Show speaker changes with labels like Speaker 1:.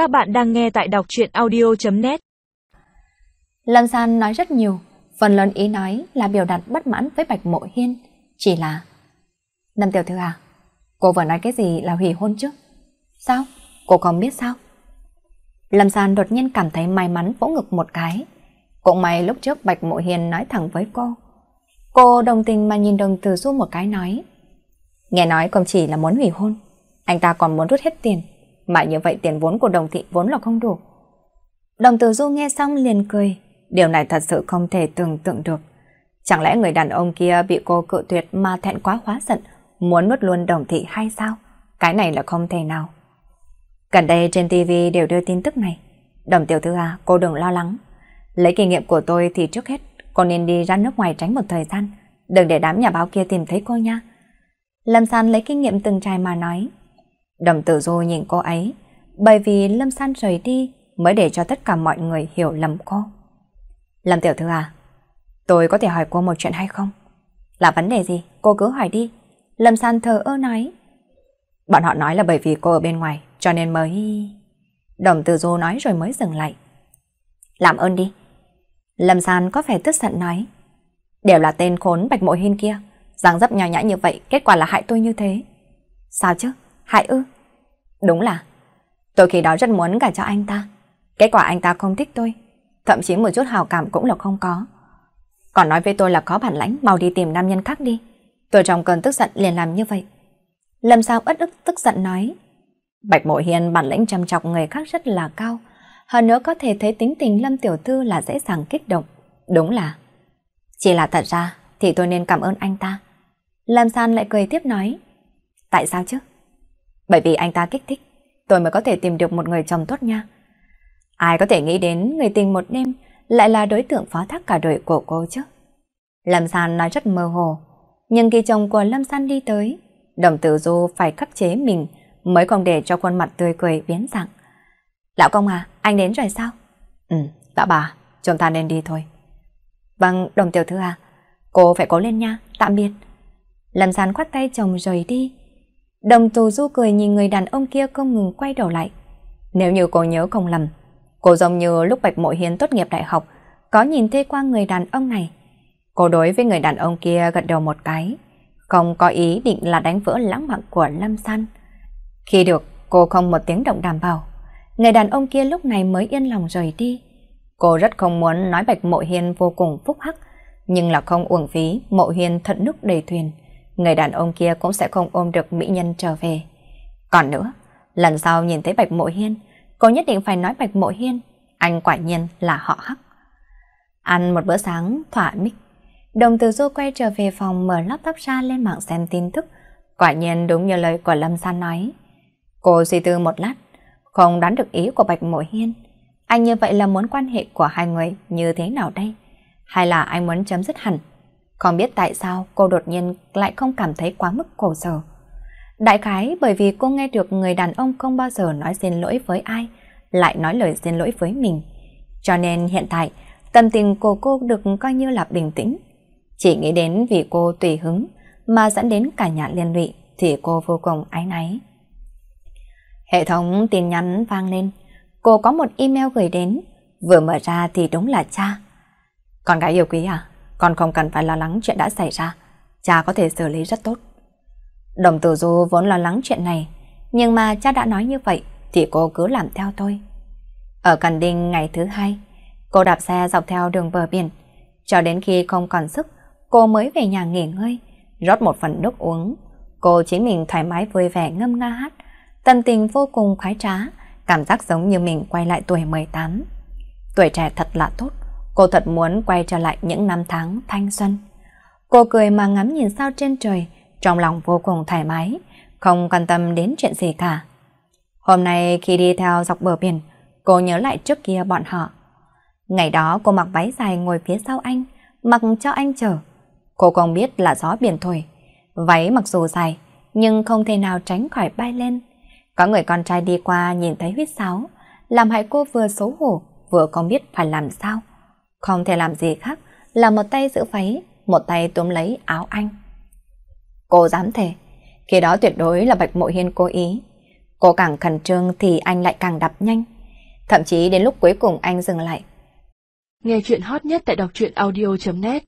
Speaker 1: Các bạn đang nghe tại đọc truyện audio.net
Speaker 2: Lâm San nói rất nhiều, phần lớn ý nói là biểu đạt bất mãn với Bạch Mộ Hiên. Chỉ là... Lâm Tiểu Thư à, cô vừa nói cái gì là hủy hôn chứ? Sao? Cô không biết sao? Lâm San đột nhiên cảm thấy may mắn vỗ ngực một cái. Cũng may lúc trước Bạch Mộ Hiên nói thẳng với cô. Cô đồng tình mà nhìn đồng từ du một cái nói. Nghe nói không chỉ là muốn hủy hôn, anh ta còn muốn rút hết tiền. Mà như vậy tiền vốn của đồng thị vốn là không đủ. Đồng tử du nghe xong liền cười. Điều này thật sự không thể tưởng tượng được. Chẳng lẽ người đàn ông kia bị cô cự tuyệt mà thẹn quá hóa giận, muốn nuốt luôn đồng thị hay sao? Cái này là không thể nào. Gần đây trên TV đều đưa tin tức này. Đồng tiểu thư à, cô đừng lo lắng. Lấy kinh nghiệm của tôi thì trước hết, cô nên đi ra nước ngoài tránh một thời gian. Đừng để đám nhà báo kia tìm thấy cô nha. Lâm San lấy kinh nghiệm từng trải mà nói. Đồng tử du nhìn cô ấy, bởi vì Lâm San rời đi mới để cho tất cả mọi người hiểu lầm cô. Lâm tiểu thư à, tôi có thể hỏi cô một chuyện hay không? Là vấn đề gì? Cô cứ hỏi đi. Lâm San thờ ơ nói. Bọn họ nói là bởi vì cô ở bên ngoài, cho nên mới... Đồng tử du nói rồi mới dừng lại. Làm ơn đi. Lâm San có vẻ tức giận nói. Đều là tên khốn bạch mội hiên kia. Giang dấp nhỏ nhã như vậy, kết quả là hại tôi như thế. Sao chứ? Hại ư? Đúng là. Tôi khi đó rất muốn gả cho anh ta. Kết quả anh ta không thích tôi. Thậm chí một chút hào cảm cũng là không có. Còn nói với tôi là có bản lãnh, mau đi tìm nam nhân khác đi. Tôi trong cơn tức giận liền làm như vậy. Lâm sao ất ức tức giận nói. Bạch Mộ Hiền bản lĩnh chăm chọc người khác rất là cao. Hơn nữa có thể thấy tính tình Lâm Tiểu Thư là dễ dàng kích động. Đúng là. Chỉ là thật ra thì tôi nên cảm ơn anh ta. Lâm San lại cười tiếp nói. Tại sao chứ? Bởi vì anh ta kích thích, tôi mới có thể tìm được một người chồng tốt nha. Ai có thể nghĩ đến người tình một đêm lại là đối tượng phó thác cả đời của cô chứ? Lâm San nói rất mơ hồ, nhưng khi chồng của Lâm San đi tới, đồng tử du phải khắc chế mình mới không để cho khuôn mặt tươi cười biến dạng. Lão công à, anh đến rồi sao? Ừ, lão bà, chúng ta nên đi thôi. Vâng, đồng tiểu thư à, cô phải cố lên nha, tạm biệt. Lâm San khoát tay chồng rời đi. Đồng tù du cười nhìn người đàn ông kia không ngừng quay đầu lại. Nếu như cô nhớ không lầm, cô giống như lúc Bạch mộ Hiến tốt nghiệp đại học, có nhìn thấy qua người đàn ông này. Cô đối với người đàn ông kia gật đầu một cái, không có ý định là đánh vỡ lãng mạn của Lâm San. Khi được, cô không một tiếng động đảm bảo. Người đàn ông kia lúc này mới yên lòng rời đi. Cô rất không muốn nói Bạch Mộ Hiên vô cùng phúc hắc, nhưng là không uổng phí, Mộ Hiên thận nước đầy thuyền người đàn ông kia cũng sẽ không ôm được mỹ nhân trở về. Còn nữa, lần sau nhìn thấy Bạch Mộ Hiên, cô nhất định phải nói Bạch Mộ Hiên, anh quả nhiên là họ Hắc. Ăn một bữa sáng thỏa mít, đồng từ du quay trở về phòng mở laptop ra lên mạng xem tin tức, quả nhiên đúng như lời của Lâm San nói. Cô suy tư một lát, không đoán được ý của Bạch Mộ Hiên. Anh như vậy là muốn quan hệ của hai người như thế nào đây? Hay là anh muốn chấm dứt hẳn không biết tại sao cô đột nhiên lại không cảm thấy quá mức khổ sở. Đại khái bởi vì cô nghe được người đàn ông không bao giờ nói xin lỗi với ai, lại nói lời xin lỗi với mình. Cho nên hiện tại, tâm tình của cô được coi như là bình tĩnh. Chỉ nghĩ đến vì cô tùy hứng mà dẫn đến cả nhà liên lụy thì cô vô cùng ái náy. Hệ thống tin nhắn vang lên, cô có một email gửi đến, vừa mở ra thì đúng là cha. Con gái yêu quý à? Con không cần phải lo lắng chuyện đã xảy ra. Cha có thể xử lý rất tốt. Đồng tử du vốn lo lắng chuyện này, nhưng mà cha đã nói như vậy thì cô cứ làm theo tôi. Ở Cần Đinh ngày thứ hai, cô đạp xe dọc theo đường bờ biển. Cho đến khi không còn sức, cô mới về nhà nghỉ ngơi, rót một phần nước uống. Cô chính mình thoải mái vui vẻ ngâm nga hát, tâm tình vô cùng khoái trá, cảm giác giống như mình quay lại tuổi 18. Tuổi trẻ thật là tốt, Cô thật muốn quay trở lại những năm tháng thanh xuân. Cô cười mà ngắm nhìn sao trên trời, trong lòng vô cùng thoải mái, không quan tâm đến chuyện gì cả. Hôm nay khi đi theo dọc bờ biển, cô nhớ lại trước kia bọn họ. Ngày đó cô mặc váy dài ngồi phía sau anh, mặc cho anh chở. Cô không biết là gió biển thổi. Váy mặc dù dài, nhưng không thể nào tránh khỏi bay lên. Có người con trai đi qua nhìn thấy huyết sáo, làm hại cô vừa xấu hổ, vừa không biết phải làm sao. Không thể làm gì khác là một tay giữ váy, một tay túm lấy áo anh. Cô dám thề, khi đó tuyệt đối là Bạch Mộ Hiên cố ý. Cô càng khẩn trương thì anh lại càng đập nhanh. Thậm chí đến lúc cuối cùng anh dừng lại.
Speaker 3: Nghe chuyện hot nhất tại đọc truyện audio.net